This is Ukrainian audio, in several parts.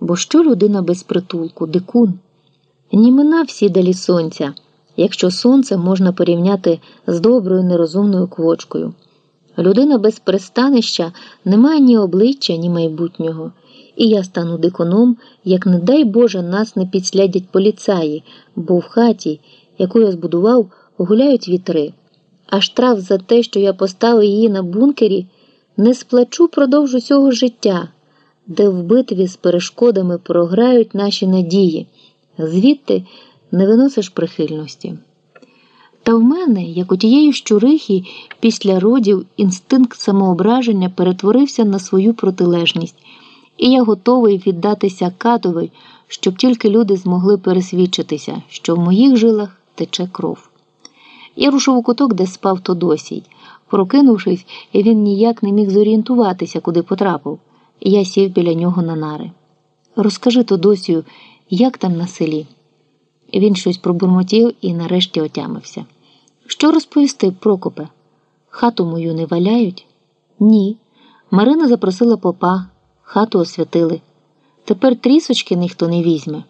Бо що людина без притулку, дикун? Німена всі далі сонця, якщо сонце можна порівняти з доброю нерозумною квочкою. Людина без пристанища не має ні обличчя, ні майбутнього. І я стану дикуном, як не дай Боже нас не підслядять поліцаї, бо в хаті, яку я збудував, гуляють вітри. А штраф за те, що я поставив її на бункері, не сплачу продовж усього життя, де в битві з перешкодами програють наші надії, звідти не виносиш прихильності. Та в мене, як у тієї щурихи, після родів інстинкт самоображення перетворився на свою протилежність, і я готовий віддатися катовий, щоб тільки люди змогли пересвідчитися, що в моїх жилах тече кров. Я рушив у куток, де спав Тодосій. Прокинувшись, він ніяк не міг зорієнтуватися, куди потрапив, я сів біля нього на нари. Розкажи Тодосію, як там на селі? Він щось пробурмотів і нарешті отямився. Що розповісти, Прокопе? Хату мою не валяють? Ні. Марина запросила попа, хату освятили. Тепер трісочки ніхто не візьме.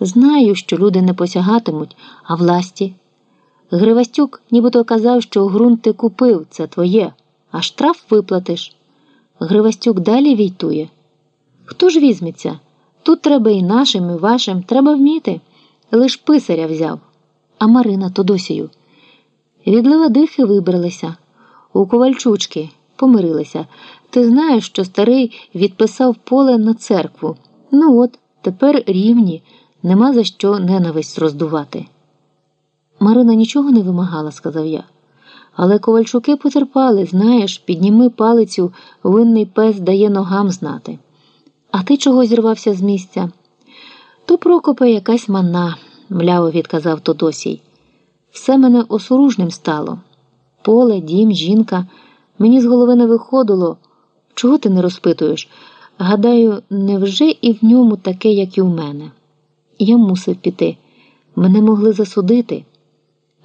Знаю, що люди не посягатимуть, а власті. Гривастюк нібито казав, що ґрунт ти купив, це твоє, а штраф виплатиш. Гривастюк далі війтує. Хто ж візьметься? Тут треба і нашим, і вашим, треба вміти. Лиш писаря взяв, а Марина Тодосію. Від Левадихи вибралися, у ковальчучки помирилися. Ти знаєш, що старий відписав поле на церкву. Ну от, тепер рівні, нема за що ненависть роздувати. Марина нічого не вимагала, сказав я. Але ковальчуки потерпали, знаєш, підніми палицю, винний пес дає ногам знати. А ти чого зірвався з місця? То Прокопа якась манна, мляво відказав Тодосій. Все мене осоружним стало. Поле, дім, жінка. Мені з голови не виходило. Чого ти не розпитуєш? Гадаю, невже і в ньому таке, як і в мене? Я мусив піти. Мене могли засудити.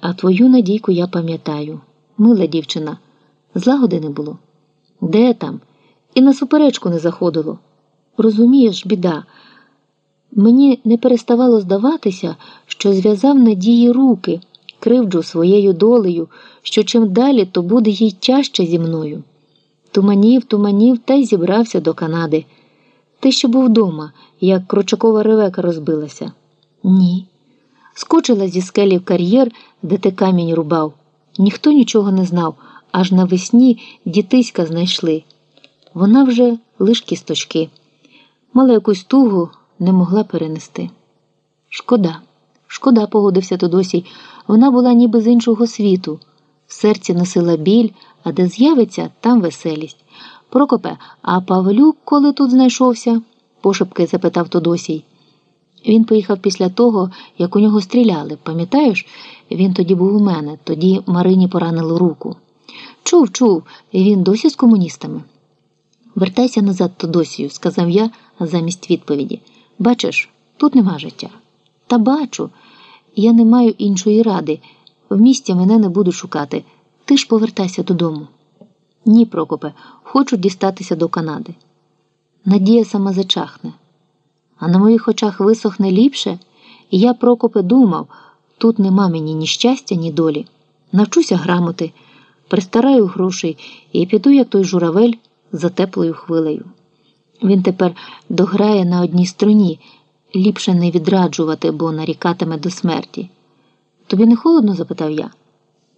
А твою надійку я пам'ятаю. Мила дівчина, злагоди не було. Де там? І на суперечку не заходило. Розумієш, біда. Мені не переставало здаватися, що зв'язав надії руки, кривджу своєю долею, що чим далі, то буде їй тяжче зі мною. Туманів, туманів та й зібрався до Канади. Ти ще був вдома, як крочакова ревека розбилася? Ні. Скочила зі скелі в кар'єр, де ти камінь рубав. Ніхто нічого не знав, аж навесні дітиська знайшли. Вона вже лиш кісточки. Мала якусь тугу не могла перенести. Шкода, шкода, погодився Тодосій. Вона була ніби з іншого світу. В серці носила біль, а де з'явиться, там веселість. Прокопе, а Павлюк коли тут знайшовся? пошепки запитав Тодосій. Він поїхав після того, як у нього стріляли. Пам'ятаєш, він тоді був у мене, тоді Марині поранило руку. Чув, чув, він досі з комуністами. Вертайся назад Тодосію, сказав я замість відповіді. Бачиш, тут нема життя. Та бачу, я не маю іншої ради. В місті мене не будуть шукати. Ти ж повертайся додому. Ні, Прокопе, хочу дістатися до Канади. Надія сама зачахне. А на моїх очах висохне ліпше, і я, Прокопе, думав тут нема мені ні щастя, ні долі. Навчуся грамоти, пристараю грошей і піду, як той журавель, за теплою хвилею. Він тепер дограє на одній струні, ліпше не відраджувати, бо нарікатиме до смерті. Тобі не холодно? запитав я.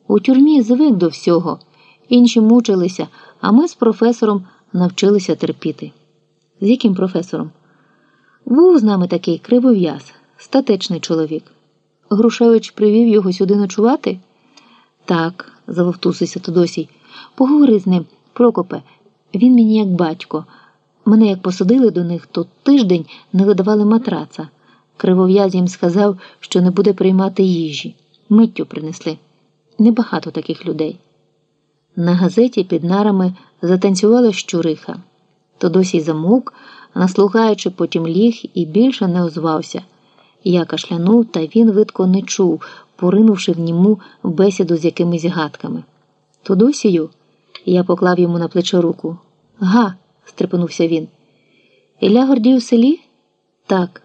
У тюрмі звик до всього. Інші мучилися, а ми з професором навчилися терпіти. З яким професором? Був з нами такий кривов'яз, статечний чоловік. Грушевич привів його сюди ночувати? Так, завовтусився Тодосій. Поговори з ним, Прокопе, він мені як батько. Мене як посадили до них, то тиждень не видавали матраца. Кривов'яз їм сказав, що не буде приймати їжі. Миттю принесли. Небагато таких людей. На газеті під нарами затанцювала щуриха. Тодосій замовк, наслухаючи потім ліг і більше не озвався. Я кашлянув, та він видко не чув, поринувши в ньому бесіду з якимись гадками. Тодосію, я поклав йому на плече руку. Га, стрепенувся він. Ілля Гордій у селі? Так,